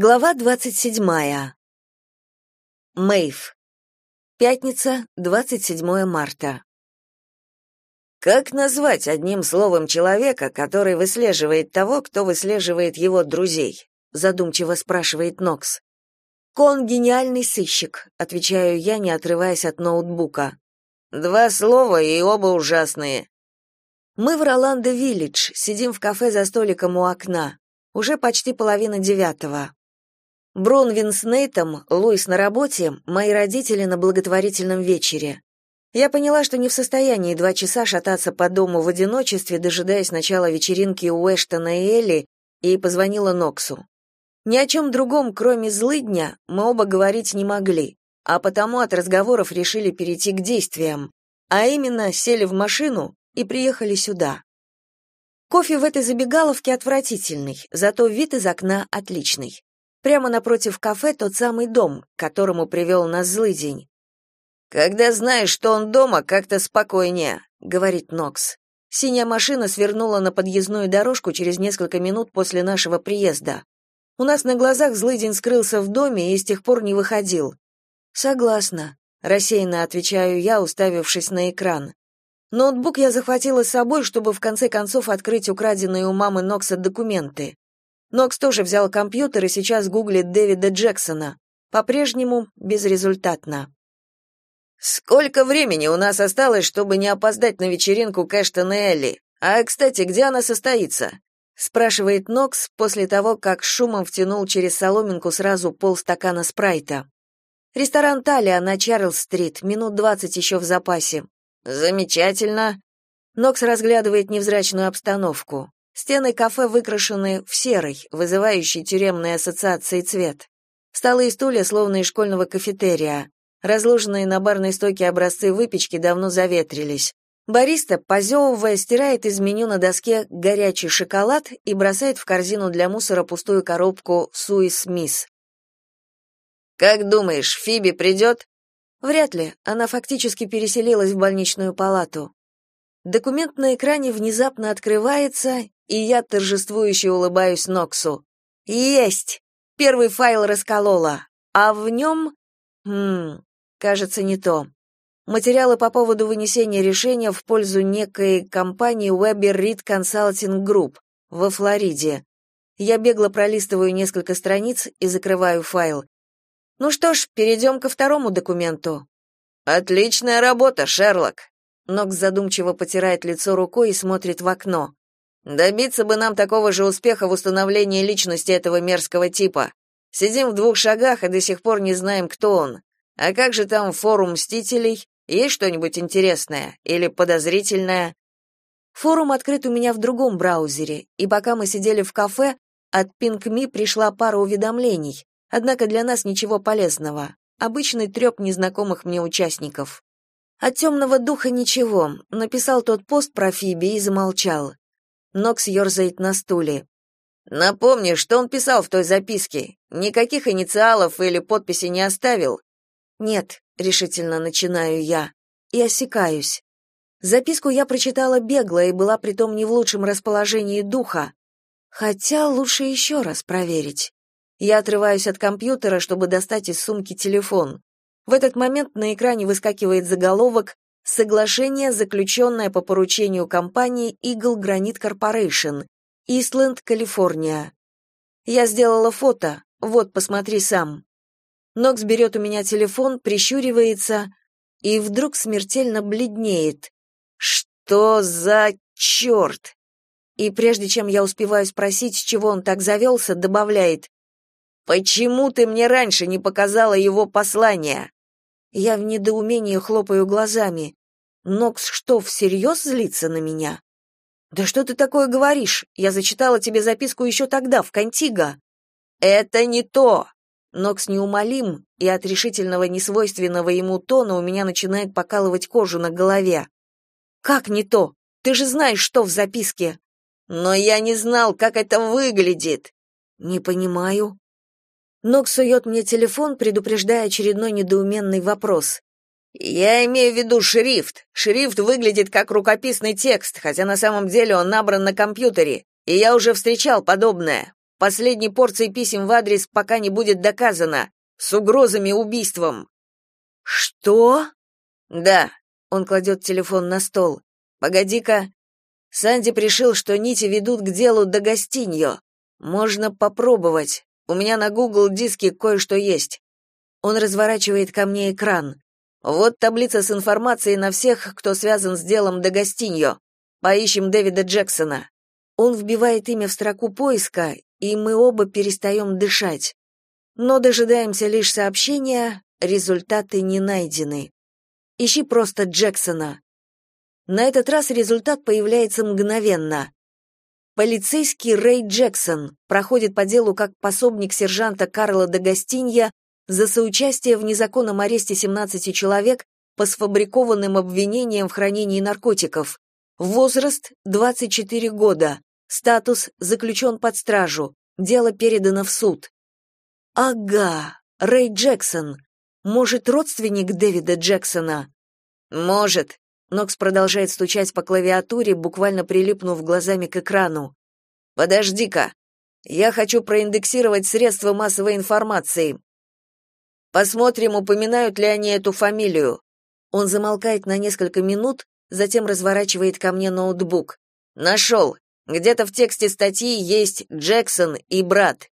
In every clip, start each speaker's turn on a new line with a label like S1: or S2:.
S1: Глава 27. Мэйв. Пятница, 27 марта. Как назвать одним словом человека, который выслеживает того, кто выслеживает его друзей? задумчиво спрашивает Нокс. Кон гениальный сыщик, отвечаю я, не отрываясь от ноутбука. Два слова и оба ужасные. Мы в Роландо-Виллидж, сидим в кафе за столиком у окна. Уже почти половина девятого. Бронвин с Нейтом, Луис на работе, мои родители на благотворительном вечере. Я поняла, что не в состоянии два часа шататься по дому в одиночестве, дожидаясь начала вечеринки у Эштона и Элли, и позвонила Ноксу. Ни о чем другом, кроме злыдня, мы оба говорить не могли, а потому от разговоров решили перейти к действиям, а именно сели в машину и приехали сюда. Кофе в этой забегаловке отвратительный, зато вид из окна отличный. Прямо напротив кафе тот самый дом, к которому привел нас злый день. «Когда знаешь, что он дома, как-то спокойнее», — говорит Нокс. Синяя машина свернула на подъездную дорожку через несколько минут после нашего приезда. У нас на глазах злый день скрылся в доме и с тех пор не выходил. «Согласна», — рассеянно отвечаю я, уставившись на экран. Ноутбук я захватила с собой, чтобы в конце концов открыть украденные у мамы Нокса документы. Нокс тоже взял компьютер и сейчас гуглит Дэвида Джексона. По-прежнему безрезультатно. «Сколько времени у нас осталось, чтобы не опоздать на вечеринку Кэштон и Элли? А, кстати, где она состоится?» спрашивает Нокс после того, как шумом втянул через соломинку сразу полстакана спрайта. Ресторан Талия на Чарльз-стрит, минут двадцать еще в запасе. Замечательно. Нокс разглядывает невзрачную обстановку. Стены кафе выкрашены в серый, вызывающий тюремные ассоциации цвет. Столы и стулья словно из школьного кафетерия. Разложенные на барной стойке образцы выпечки давно заветрились. Бариста, позевывая, стирает из меню на доске горячий шоколад и бросает в корзину для мусора пустую коробку «Суис Мисс». «Как думаешь, Фиби придет?» «Вряд ли. Она фактически переселилась в больничную палату». Документ на экране внезапно открывается, и я торжествующе улыбаюсь Ноксу. Есть! Первый файл расколола, а в нем... Хм, кажется, не то. Материалы по поводу вынесения решения в пользу некой компании Weber Reed Consulting Group во Флориде. Я бегло пролистываю несколько страниц и закрываю файл. Ну что ж, перейдем ко второму документу. Отличная работа, Шерлок. Нокс задумчиво потирает лицо рукой и смотрит в окно. Добиться бы нам такого же успеха в установлении личности этого мерзкого типа. Сидим в двух шагах и до сих пор не знаем, кто он. А как же там форум мстителей? Есть что-нибудь интересное или подозрительное? Форум открыт у меня в другом браузере, и пока мы сидели в кафе, от PinkMe пришла пара уведомлений, однако для нас ничего полезного. Обычный треп незнакомых мне участников. От темного духа ничего, написал тот пост про Фиби и замолчал. Нокс ерзает на стуле. Напомни, что он писал в той записке. Никаких инициалов или подписи не оставил. Нет, решительно начинаю я и осекаюсь. Записку я прочитала бегло и была притом не в лучшем расположении духа. Хотя лучше еще раз проверить. Я отрываюсь от компьютера, чтобы достать из сумки телефон. В этот момент на экране выскакивает заголовок Соглашение, заключенное по поручению компании Eagle Granite Corporation, Истленд, Калифорния. Я сделала фото. Вот, посмотри сам. Нокс берет у меня телефон, прищуривается и вдруг смертельно бледнеет. Что за черт? И прежде чем я успеваю спросить, с чего он так завелся, добавляет: "Почему ты мне раньше не показала его послание?" Я в недоумении хлопаю глазами. Нокс что, всерьез злится на меня? Да что ты такое говоришь? Я зачитала тебе записку еще тогда, в Контиго. Это не то. Нокс неумолим, и от решительного несвойственного ему тона у меня начинает покалывать кожу на голове. Как не то? Ты же знаешь, что в записке. Но я не знал, как это выглядит. Не понимаю. Нокс сует мне телефон, предупреждая очередной недоуменный вопрос. Я имею в виду шрифт. Шрифт выглядит как рукописный текст, хотя на самом деле он набран на компьютере, и я уже встречал подобное. последней порцией писем в адрес, пока не будет доказано. С угрозами убийством. Что? Да. Он кладет телефон на стол. Погоди-ка. Санди пришил, что нити ведут к делу до гостиньо. Можно попробовать. У меня на Google диске кое-что есть. Он разворачивает ко мне экран. Вот таблица с информацией на всех, кто связан с делом до гостиньо. Поищем Дэвида Джексона. Он вбивает имя в строку поиска, и мы оба перестаем дышать. Но дожидаемся лишь сообщения, результаты не найдены. Ищи просто Джексона. На этот раз результат появляется мгновенно. Полицейский Рэй Джексон проходит по делу как пособник сержанта Карла де Гастинья за соучастие в незаконном аресте 17 человек по сфабрикованным обвинениям в хранении наркотиков. Возраст 24 года. Статус заключен под стражу. Дело передано в суд. Ага, Рэй Джексон. Может, родственник Дэвида Джексона? Может. Нокс продолжает стучать по клавиатуре, буквально прилипнув глазами к экрану. Подожди-ка. Я хочу проиндексировать средства массовой информации. Посмотрим, упоминают ли они эту фамилию. Он замолкает на несколько минут, затем разворачивает ко мне ноутбук. Нашел. Где-то в тексте статьи есть Джексон и брат.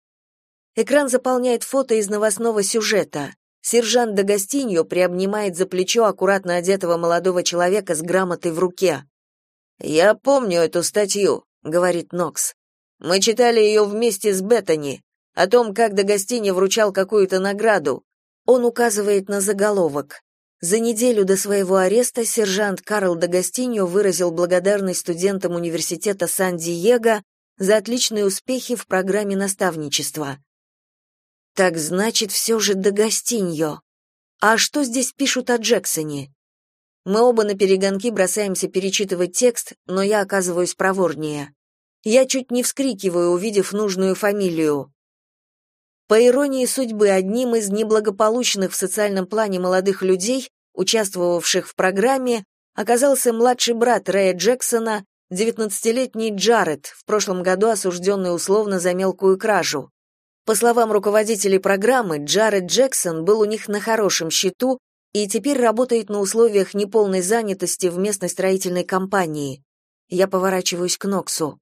S1: Экран заполняет фото из новостного сюжета. Сержант Дагостиньо приобнимает за плечо аккуратно одетого молодого человека с грамотой в руке. «Я помню эту статью», — говорит Нокс. «Мы читали ее вместе с Беттани, о том, как Дагостиньо вручал какую-то награду. Он указывает на заголовок. За неделю до своего ареста сержант Карл Дагостиньо выразил благодарность студентам университета Сан-Диего за отличные успехи в программе наставничества. Так значит, все же до гостиньо. А что здесь пишут о Джексоне? Мы оба на перегонки бросаемся перечитывать текст, но я оказываюсь проворнее. Я чуть не вскрикиваю, увидев нужную фамилию. По иронии судьбы, одним из неблагополучных в социальном плане молодых людей, участвовавших в программе, оказался младший брат Рэя Джексона, 19-летний Джаред, в прошлом году осужденный условно за мелкую кражу. По словам руководителей программы, Джаред Джексон был у них на хорошем счету и теперь работает на условиях неполной занятости в местной строительной компании. Я поворачиваюсь к Ноксу.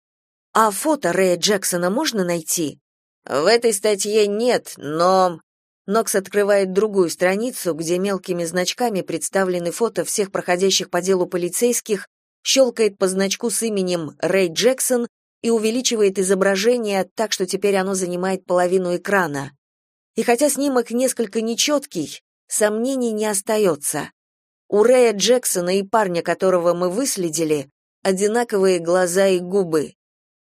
S1: А фото Рэя Джексона можно найти? В этой статье нет, но Нокс открывает другую страницу, где мелкими значками представлены фото всех проходящих по делу полицейских, щелкает по значку с именем Рэй Джексон и увеличивает изображение так, что теперь оно занимает половину экрана. И хотя снимок несколько нечеткий, сомнений не остается. У Рэя Джексона и парня, которого мы выследили, одинаковые глаза и губы.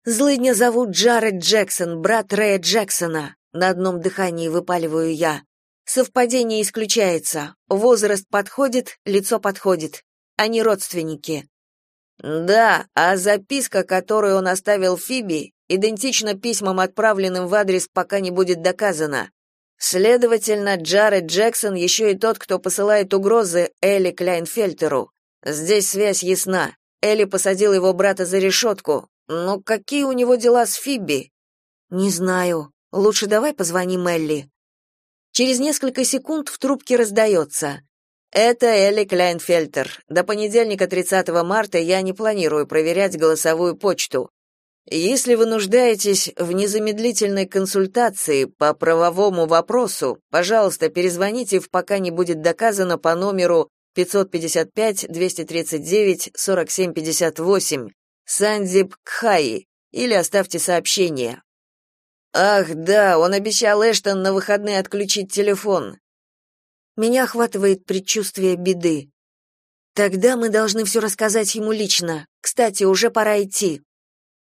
S1: Злыдня зовут Джаред Джексон, брат Рэя Джексона. На одном дыхании выпаливаю я. Совпадение исключается. Возраст подходит, лицо подходит. Они родственники. Да, а записка, которую он оставил Фиби, идентична письмам, отправленным в адрес, пока не будет доказано. Следовательно, Джаред Джексон еще и тот, кто посылает угрозы Элли Кляйнфельтеру. Здесь связь ясна. Элли посадил его брата за решетку. Но какие у него дела с Фиби? Не знаю. Лучше давай позвоним Элли. Через несколько секунд в трубке раздается. Это Элли Кляйнфельтер. До понедельника 30 марта я не планирую проверять голосовую почту. Если вы нуждаетесь в незамедлительной консультации по правовому вопросу, пожалуйста, перезвоните в пока не будет доказано по номеру 555-239-4758 Сандип Кхаи или оставьте сообщение. Ах, да, он обещал Эштон на выходные отключить телефон. Меня охватывает предчувствие беды. Тогда мы должны все рассказать ему лично. Кстати, уже пора идти.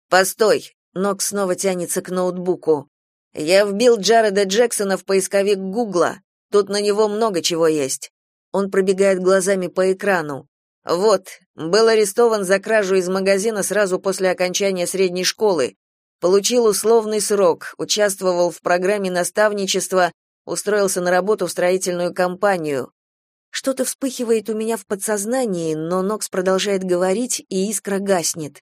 S1: Постой. Нок снова тянется к ноутбуку. Я вбил Джареда Джексона в поисковик Гугла. Тут на него много чего есть. Он пробегает глазами по экрану. Вот, был арестован за кражу из магазина сразу после окончания средней школы. Получил условный срок, участвовал в программе наставничества устроился на работу в строительную компанию. Что-то вспыхивает у меня в подсознании, но Нокс продолжает говорить, и искра гаснет.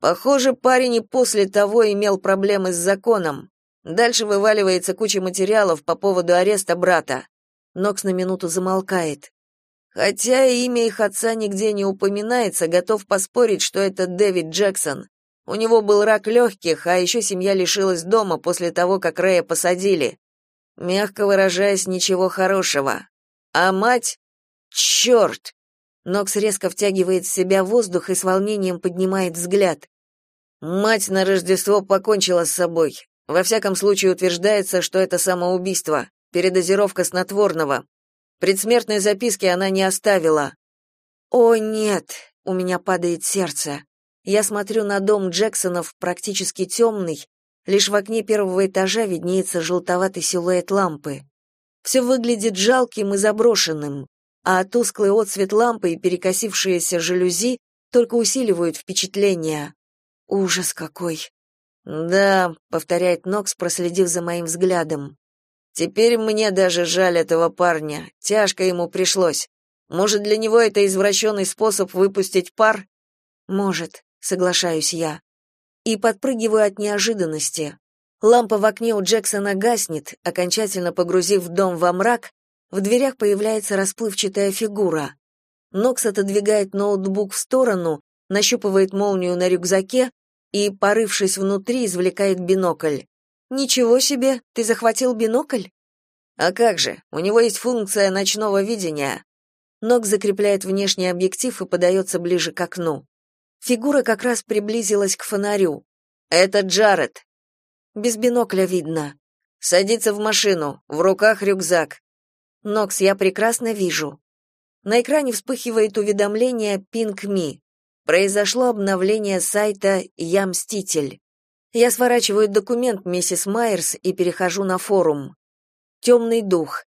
S1: Похоже, парень и после того имел проблемы с законом. Дальше вываливается куча материалов по поводу ареста брата. Нокс на минуту замолкает. Хотя имя их отца нигде не упоминается, готов поспорить, что это Дэвид Джексон. У него был рак легких, а еще семья лишилась дома после того, как Рэя посадили. Мягко выражаясь, ничего хорошего. А мать... Черт! Нокс резко втягивает в себя воздух и с волнением поднимает взгляд. Мать на Рождество покончила с собой. Во всяком случае утверждается, что это самоубийство, передозировка снотворного. Предсмертной записки она не оставила. О нет, у меня падает сердце. Я смотрю на дом Джексонов, практически темный, лишь в окне первого этажа виднеется желтоватый силуэт лампы. Все выглядит жалким и заброшенным а тусклый отсвет лампы и перекосившиеся жалюзи только усиливают впечатление. Ужас какой. Да, повторяет Нокс, проследив за моим взглядом. Теперь мне даже жаль этого парня. Тяжко ему пришлось. Может, для него это извращенный способ выпустить пар? Может, соглашаюсь я. И подпрыгиваю от неожиданности. Лампа в окне у Джексона гаснет, окончательно погрузив дом во мрак, в дверях появляется расплывчатая фигура. Нокс отодвигает ноутбук в сторону, нащупывает молнию на рюкзаке и, порывшись внутри, извлекает бинокль. «Ничего себе, ты захватил бинокль?» «А как же, у него есть функция ночного видения». Нокс закрепляет внешний объектив и подается ближе к окну. Фигура как раз приблизилась к фонарю. «Это Джаред». Без бинокля видно. Садится в машину, в руках рюкзак. Нокс, я прекрасно вижу. На экране вспыхивает уведомление Ping Me. Произошло обновление сайта Я Мститель. Я сворачиваю документ миссис Майерс и перехожу на форум. Темный дух.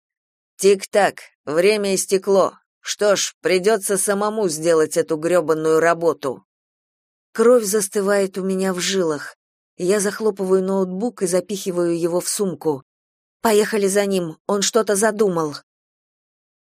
S1: Тик-так, время истекло. Что ж, придется самому сделать эту грёбаную работу. Кровь застывает у меня в жилах. Я захлопываю ноутбук и запихиваю его в сумку. Поехали за ним, он что-то задумал.